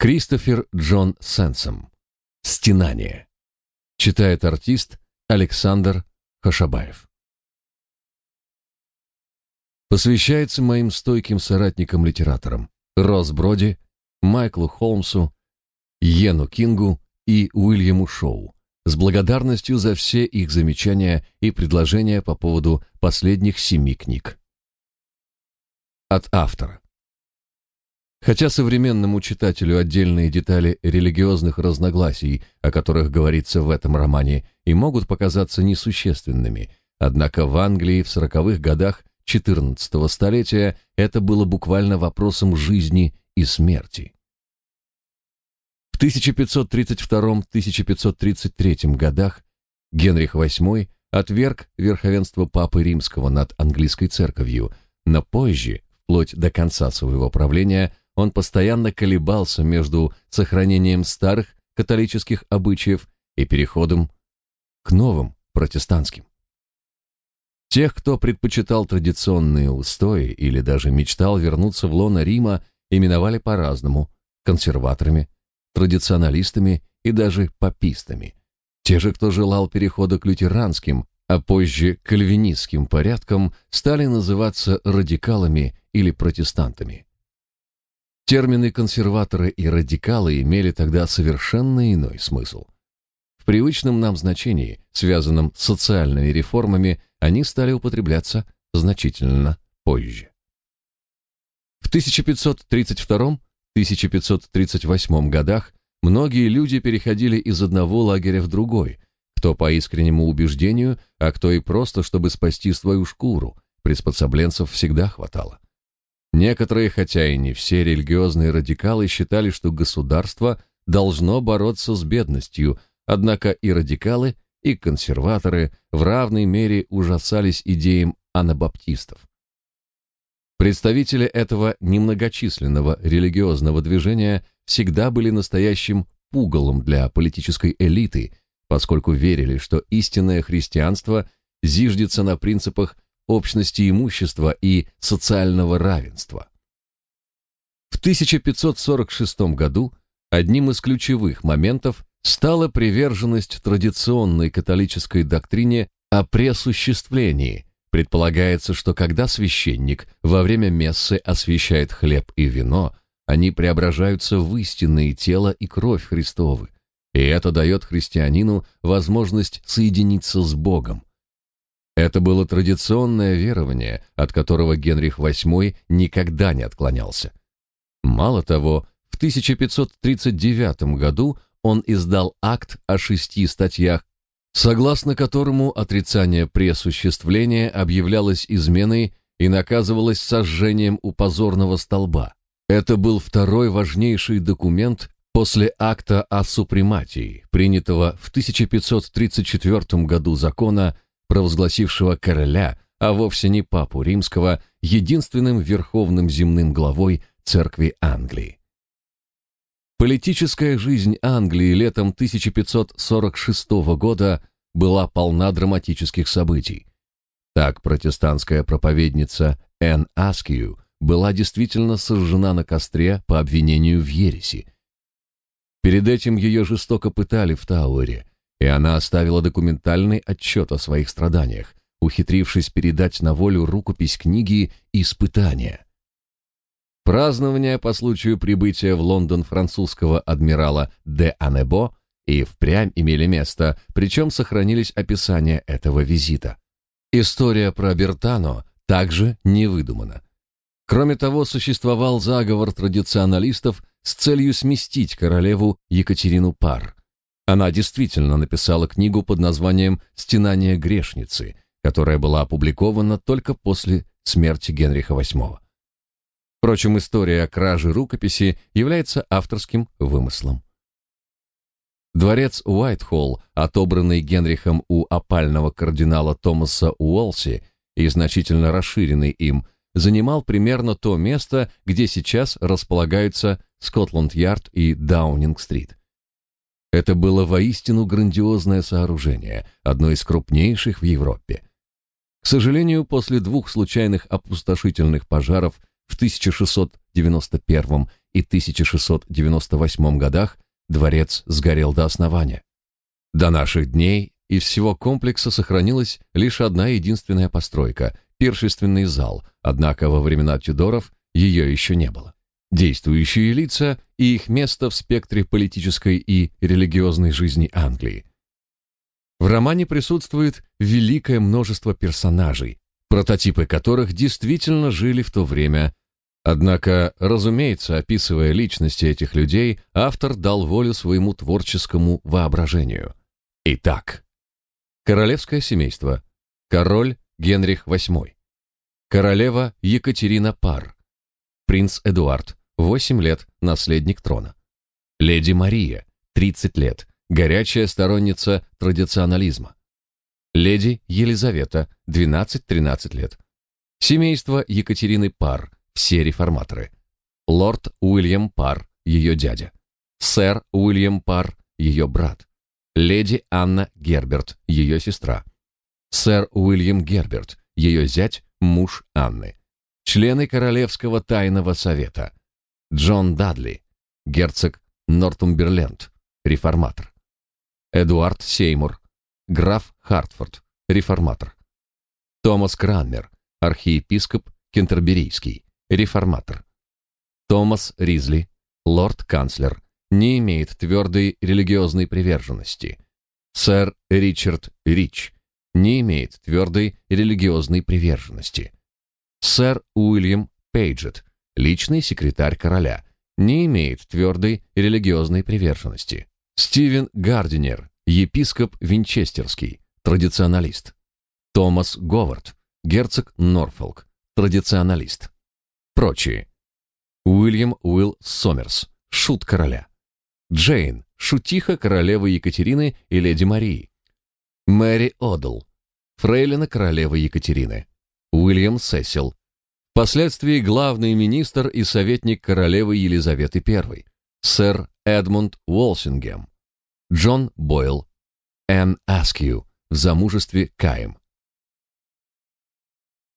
Кристофер Джон Сенсом. Стенание. Читает артист Александр Хашабаев. Посвящается моим стойким соратникам-литераторам Росс Броди, Майклу Холмсу, Йену Кингу и Уильяму Шоу с благодарностью за все их замечания и предложения по поводу последних семи книг. От автора. Хотя современному читателю отдельные детали религиозных разногласий, о которых говорится в этом романе, и могут показаться несущественными, однако в Англии в сороковых годах XIV столетия это было буквально вопросом жизни и смерти. В 1532-1533 годах Генрих VIII отверг верховенство Папы Римского над английской церковью, но позже, вплоть до конца своего правления, он постоянно колебался между сохранением старых католических обычаев и переходом к новым протестантским. Тех, кто предпочитал традиционные устои или даже мечтал вернуться в лоно Рима, именовали по-разному – консерваторами, традиционалистами и даже папистами. Те же, кто желал перехода к лютеранским, а позже кальвинистским порядкам, стали называться радикалами или протестантами. Термины консерваторы и радикалы имели тогда совершенно иной смысл. В привычном нам значении, связанном с социальными реформами, они стали употребляться значительно позже. В 1532-1538 годах многие люди переходили из одного лагеря в другой, кто по искреннему убеждению, а кто и просто, чтобы спасти свою шкуру, приспособленцев всегда хватало. Некоторые, хотя и не все религиозные радикалы считали, что государство должно бороться с бедностью, однако и радикалы, и консерваторы в равной мере ужасались идеям анабаптистов. Представители этого немногочисленного религиозного движения всегда были настоящим пугалом для политической элиты, поскольку верили, что истинное христианство зиждется на принципах общности имущества и социального равенства. В 1546 году одним из ключевых моментов стала приверженность традиционной католической доктрине о пресуществлении. Предполагается, что когда священник во время мессы освящает хлеб и вино, они преображаются в истинные тело и кровь Христовы, и это дает христианину возможность соединиться с Богом. Это было традиционное верование, от которого Генрих VIII никогда не отклонялся. Мало того, в 1539 году он издал акт о шести статьях, согласно которому отрицание пресуществления объявлялось изменой и наказывалось сожжением у позорного столба. Это был второй важнейший документ после акта о супрематии, принятого в 1534 году закона провозгласившего короля, а вовсе не папу римского, единственным верховным земным главой церкви Англии. Политическая жизнь Англии летом 1546 года была полна драматических событий. Так протестантская проповедница Энн Аскью была действительно сожжена на костре по обвинению в ереси. Перед этим ее жестоко пытали в Тауэре, и она оставила документальный отчет о своих страданиях, ухитрившись передать на волю рукопись книги «Испытания». Празднования по случаю прибытия в Лондон французского адмирала де Анебо и впрямь имели место, причем сохранились описания этого визита. История про Бертано также не выдумана. Кроме того, существовал заговор традиционалистов с целью сместить королеву Екатерину Пар – она действительно написала книгу под названием «Стенание грешницы», которая была опубликована только после смерти Генриха VIII. Впрочем, история о краже рукописи является авторским вымыслом. Дворец Уайтхолл, отобранный Генрихом у опального кардинала Томаса Уолси и значительно расширенный им, занимал примерно то место, где сейчас располагаются Скотланд-Ярд и Даунинг-стрит. Это было воистину грандиозное сооружение, одно из крупнейших в Европе. К сожалению, после двух случайных опустошительных пожаров в 1691 и 1698 годах дворец сгорел до основания. До наших дней из всего комплекса сохранилась лишь одна единственная постройка – пиршественный зал, однако во времена Тюдоров ее еще не было. Действующие лица и их место в спектре политической и религиозной жизни Англии. В романе присутствует великое множество персонажей, прототипы которых действительно жили в то время. Однако, разумеется, описывая личности этих людей, автор дал волю своему творческому воображению. Итак, королевское семейство. Король Генрих VIII. Королева Екатерина Пар. Принц Эдуард, 8 лет, наследник трона. Леди Мария, 30 лет, горячая сторонница традиционализма. Леди Елизавета, 12-13 лет. Семейство Екатерины Пар, все реформаторы. Лорд Уильям Пар, ее дядя. Сэр Уильям Пар, ее брат. Леди Анна Герберт, ее сестра. Сэр Уильям Герберт, ее зять, муж Анны. Члены Королевского тайного совета. Джон Дадли, герцог Нортумберленд, реформатор. Эдуард Сеймур, граф Хартфорд, реформатор. Томас Кранмер, архиепископ Кентерберийский, реформатор. Томас Ризли, лорд-канцлер, не имеет твердой религиозной приверженности. Сэр Ричард Рич не имеет твердой религиозной приверженности. Сэр Уильям Пейджет, личный секретарь короля, не имеет твердой религиозной приверженности. Стивен Гардинер, епископ Винчестерский, традиционалист. Томас Говард, герцог Норфолк, традиционалист. Прочие. Уильям Уилл Сомерс, шут короля. Джейн, шутиха королевы Екатерины и леди Марии. Мэри Одл, фрейлина королевы Екатерины. Уильям Сесил, впоследствии главный министр и советник королевы Елизаветы I. Сэр Эдмунд Уолсингем. Джон Бойл. Энн Аскью, в замужестве Каем.